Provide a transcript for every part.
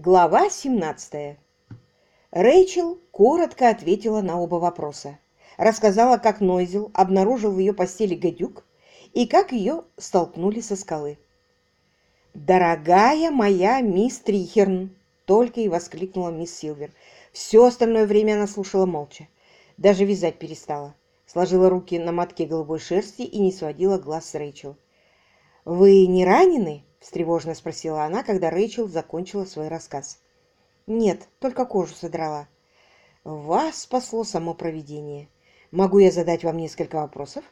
Глава 17. Рэйчел коротко ответила на оба вопроса. Рассказала, как Нойзел обнаружил в ее постели гадюк и как ее столкнули со скалы. «Дорогая моя мисс Трихерн!» — только и воскликнула мисс Силвер. Все остальное время она слушала молча. Даже вязать перестала. Сложила руки на мотке голубой шерсти и не сводила глаз с Рэйчел. «Вы не ранены?» — встревоженно спросила она, когда Рэйчел закончила свой рассказ. «Нет, только кожу содрала». «Вас спасло само провидение. Могу я задать вам несколько вопросов?»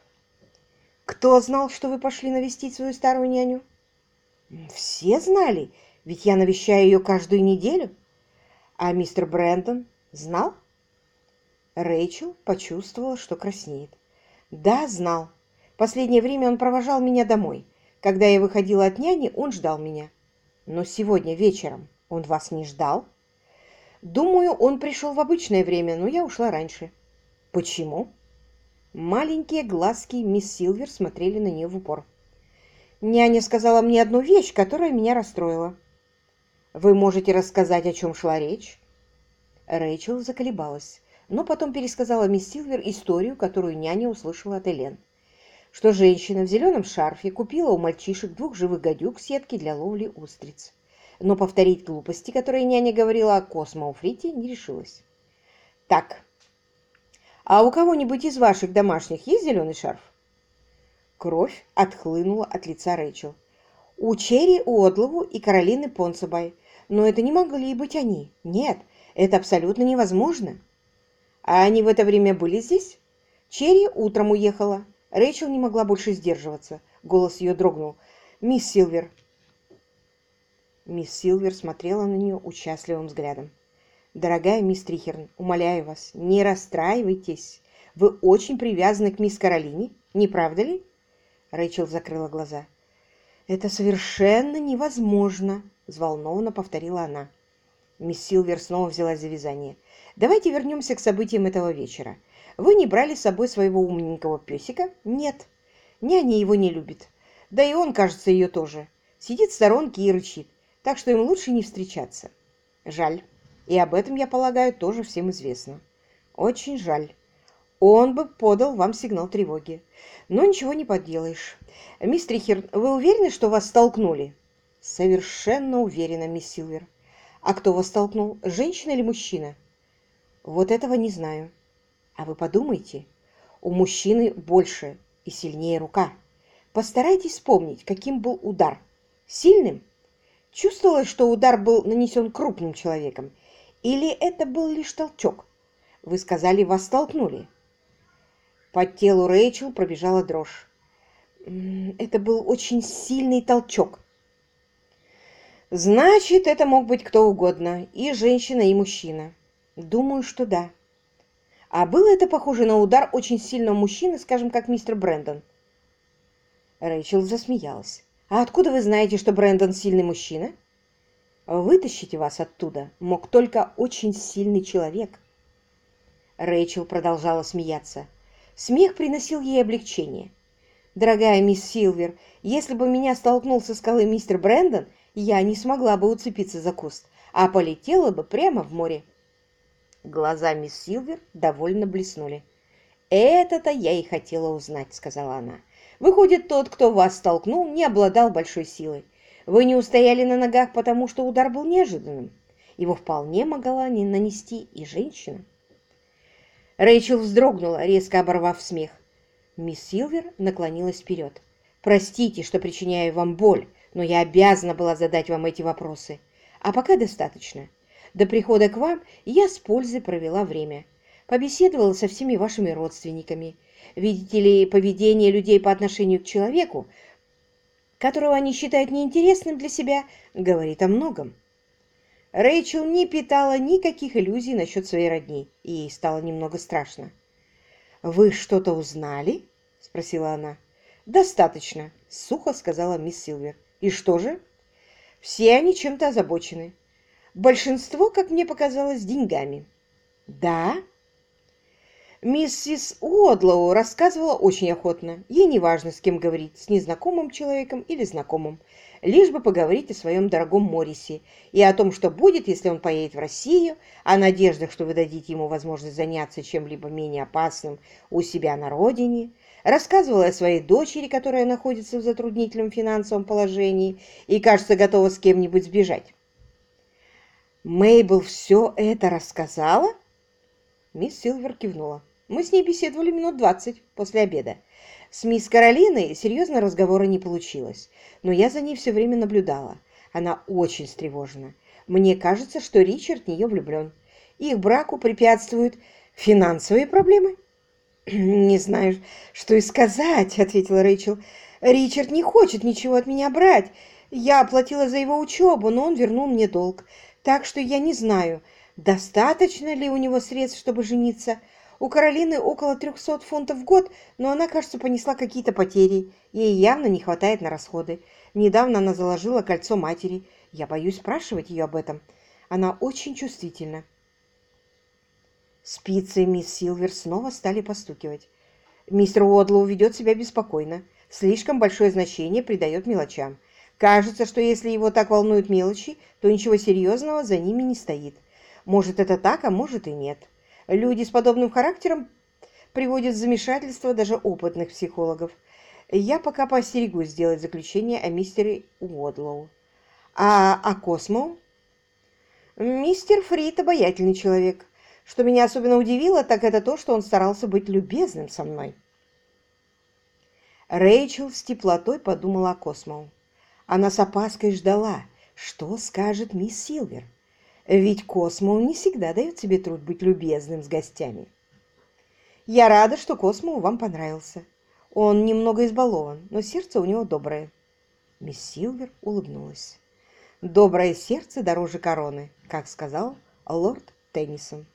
«Кто знал, что вы пошли навестить свою старую няню?» «Все знали, ведь я навещаю ее каждую неделю». «А мистер Брэндон знал?» Рэйчел почувствовала, что краснеет. «Да, знал. Последнее время он провожал меня домой». Когда я выходила от няни, он ждал меня. Но сегодня вечером он вас не ждал? Думаю, он пришел в обычное время, но я ушла раньше. Почему? Маленькие глазки мисс Силвер смотрели на нее в упор. Няня сказала мне одну вещь, которая меня расстроила. Вы можете рассказать, о чем шла речь? Рэйчел заколебалась, но потом пересказала мисс Силвер историю, которую няня услышала от Элен что женщина в зеленом шарфе купила у мальчишек двух живых гадюк сетки для ловли устриц. Но повторить глупости, которые няня говорила о космоуфрите, не решилась. «Так, а у кого-нибудь из ваших домашних есть зеленый шарф?» Кровь отхлынула от лица Рэйчел. «У Черри Уодлову и Каролины Понсабай. Но это не могли быть они. Нет, это абсолютно невозможно». «А они в это время были здесь?» «Черри утром уехала. Рэйчел не могла больше сдерживаться. Голос ее дрогнул. «Мисс Силвер!» Мисс Силвер смотрела на нее участливым взглядом. «Дорогая мисс Трихерн, умоляю вас, не расстраивайтесь. Вы очень привязаны к мисс Каролине, не правда ли?» Рэйчел закрыла глаза. «Это совершенно невозможно!» — взволнованно повторила она. Мисс Силвер снова взялась за вязание. «Давайте вернемся к событиям этого вечера. Вы не брали с собой своего умненького песика? Нет. Няня его не любит. Да и он, кажется, ее тоже. Сидит в сторонке и рычит. Так что им лучше не встречаться. Жаль. И об этом, я полагаю, тоже всем известно. Очень жаль. Он бы подал вам сигнал тревоги. Но ничего не поделаешь. Мисс Трихер, вы уверены, что вас столкнули? Совершенно уверена, мисс Силвер. А кто вас столкнул, женщина или мужчина? Вот этого не знаю. А вы подумайте, у мужчины больше и сильнее рука. Постарайтесь вспомнить, каким был удар. Сильным? Чувствовалось, что удар был нанесен крупным человеком? Или это был лишь толчок? Вы сказали, вас столкнули. По телу Рэйчел пробежала дрожь. Это был очень сильный толчок. Значит, это мог быть кто угодно, и женщина, и мужчина. Думаю, что да. А было это похоже на удар очень сильного мужчины, скажем, как мистер Брэндон? Рэйчел засмеялась. «А откуда вы знаете, что Брэндон сильный мужчина?» «Вытащить вас оттуда мог только очень сильный человек». Рэйчел продолжала смеяться. Смех приносил ей облегчение. «Дорогая мисс Силвер, если бы меня столкнул со скалы мистер Брэндон, я не смогла бы уцепиться за куст, а полетела бы прямо в море». Глаза мисс Силвер довольно блеснули. «Это-то я и хотела узнать», — сказала она. «Выходит, тот, кто вас столкнул, не обладал большой силой. Вы не устояли на ногах, потому что удар был неожиданным. Его вполне могла не нанести и женщина». Рэйчел вздрогнула, резко оборвав смех. Мисс Силвер наклонилась вперед. «Простите, что причиняю вам боль, но я обязана была задать вам эти вопросы. А пока достаточно. До прихода к вам я с пользой провела время. Побеседовала со всеми вашими родственниками. Видите ли, поведение людей по отношению к человеку, которого они считают неинтересным для себя, говорит о многом. Рэйчел не питала никаких иллюзий насчет своей родни, и ей стало немного страшно. «Вы что-то узнали?» — спросила она. «Достаточно», — сухо сказала мисс Силвер. «И что же?» «Все они чем-то озабочены. Большинство, как мне показалось, деньгами. Да? Миссис Уодлоу рассказывала очень охотно. Ей не важно, с кем говорить, с незнакомым человеком или знакомым. лишь бы поговорить о своем дорогом Моррисе и о том, что будет, если он поедет в Россию, о надеждах, что вы дадите ему возможность заняться чем-либо менее опасным у себя на родине, рассказывала о своей дочери, которая находится в затруднительном финансовом положении и, кажется, готова с кем-нибудь сбежать. Мейбл все это рассказала? Мисс Силвер кивнула. Мы с ней беседовали минут двадцать после обеда. С мисс Каролиной серьезного разговора не получилось, но я за ней все время наблюдала. Она очень встревожена. Мне кажется, что Ричард в нее влюблен. Их браку препятствуют финансовые проблемы. «Не знаю, что и сказать», — ответила Рэйчел. «Ричард не хочет ничего от меня брать. Я оплатила за его учебу, но он вернул мне долг. Так что я не знаю, достаточно ли у него средств, чтобы жениться. У Каролины около 300 фунтов в год, но она, кажется, понесла какие-то потери. Ей явно не хватает на расходы. Недавно она заложила кольцо матери. Я боюсь спрашивать ее об этом. Она очень чувствительна. Спицы мисс Силвер снова стали постукивать. Мистер Уодлоу ведет себя беспокойно. Слишком большое значение придает мелочам. Кажется, что если его так волнуют мелочи, то ничего серьезного за ними не стоит. Может, это так, а может и нет. Люди с подобным характером приводят в замешательство даже опытных психологов. Я пока поостерегусь сделать заключение о мистере Уодлоу. А о Космо? Мистер Фрид обаятельный человек. Что меня особенно удивило, так это то, что он старался быть любезным со мной. Рэйчел с теплотой подумала о Космо. Она с опаской ждала, что скажет мисс Силвер. Ведь Космо не всегда дает себе труд быть любезным с гостями. Я рада, что Космо вам понравился. Он немного избалован, но сердце у него доброе. Мисс Силвер улыбнулась. Доброе сердце дороже короны, как сказал лорд Теннисон.